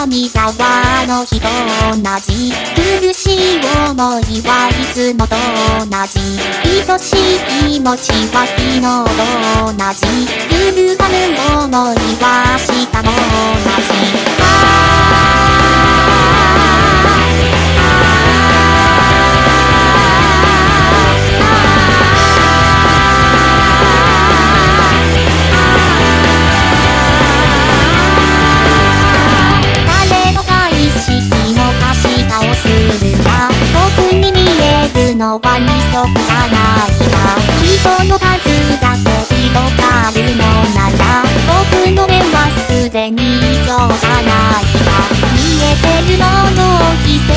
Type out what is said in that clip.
神様の日と同じ。苦しい思いはいつもと同じ。愛しい気持ちは昨日と同じ。揺るがぬ思いはの場にストップ探した。人の数だけ広がるのなら僕の目はすでに異常じゃないか見えてるものを着て